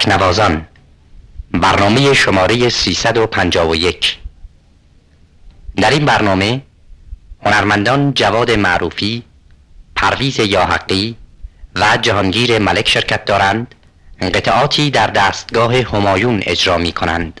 تکنوازان. برنامه شماره 351 در این برنامه هنرمندان جواد معروفی پرویز یاحقی و جهانگیر ملک شرکت دارند قطعاتی در دستگاه همایون اجرا می کنند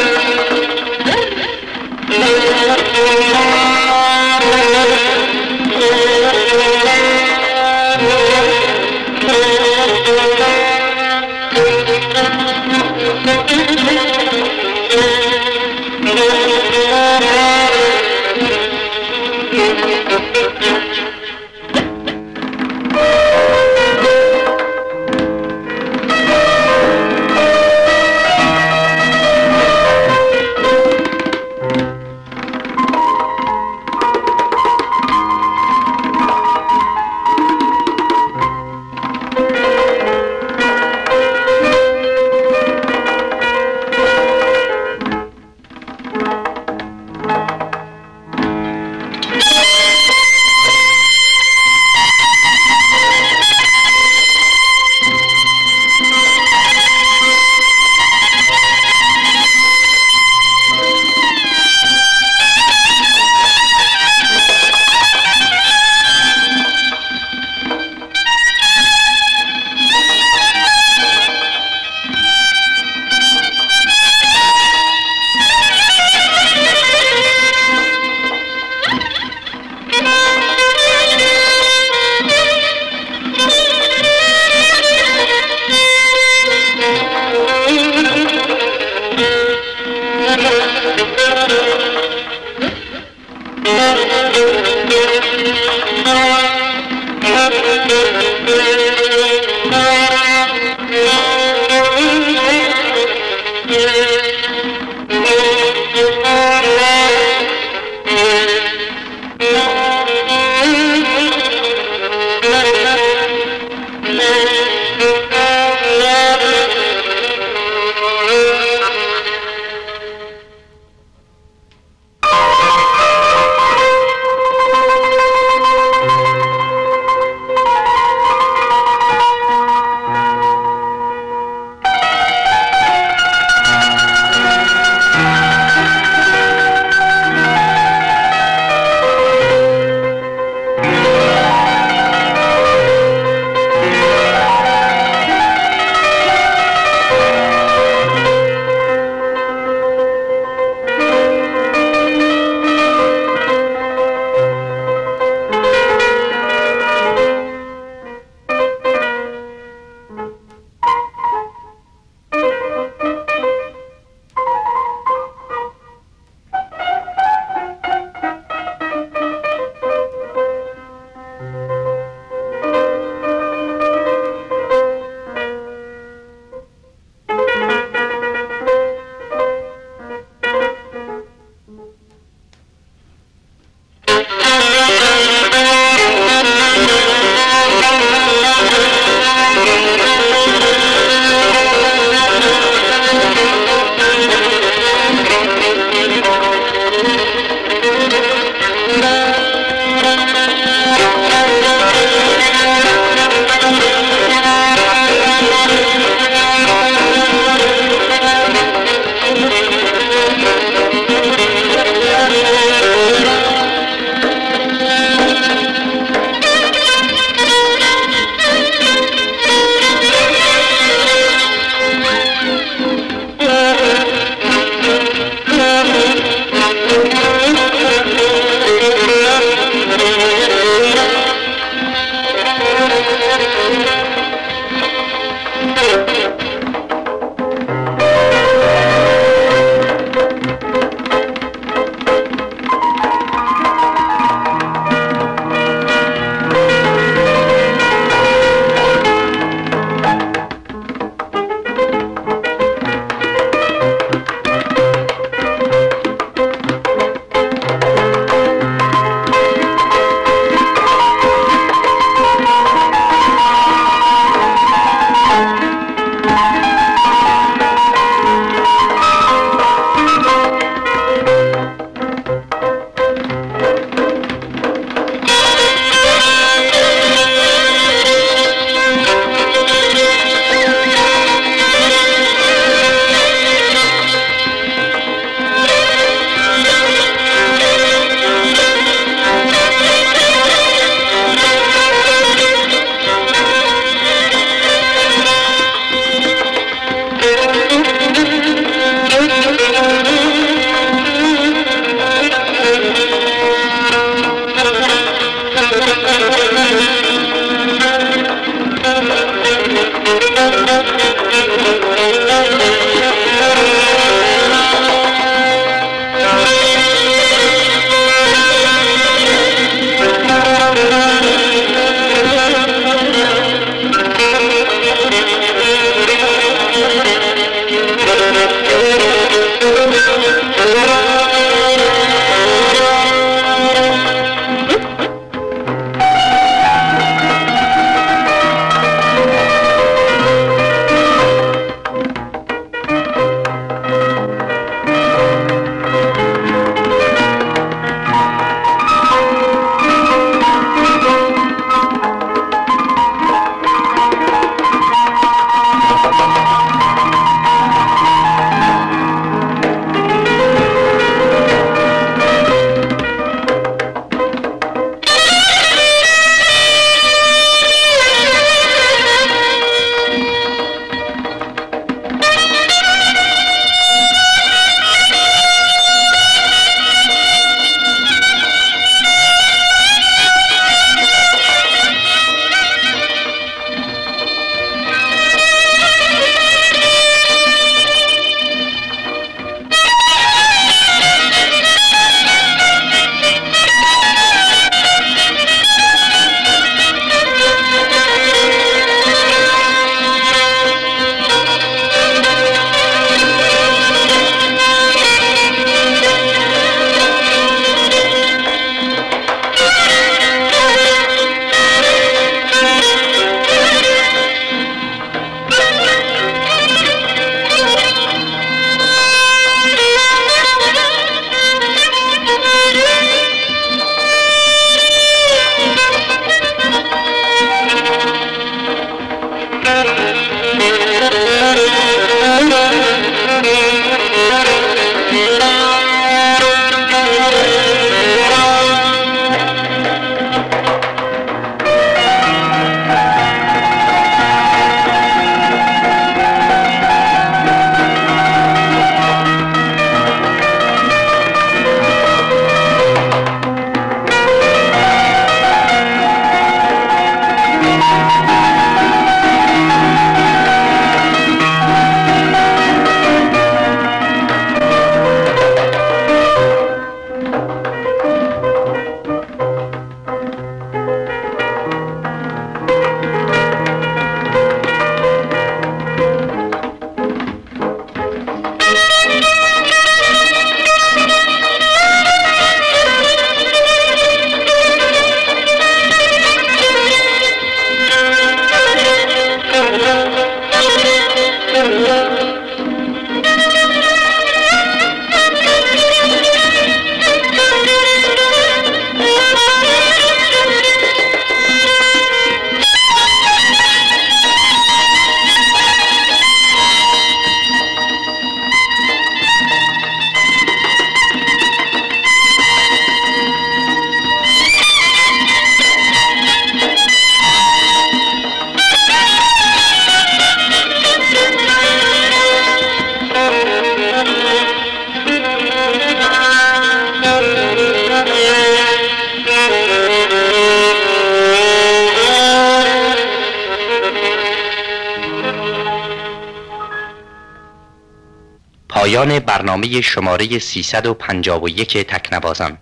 پایان برنامه شماره 351 تکنوازان.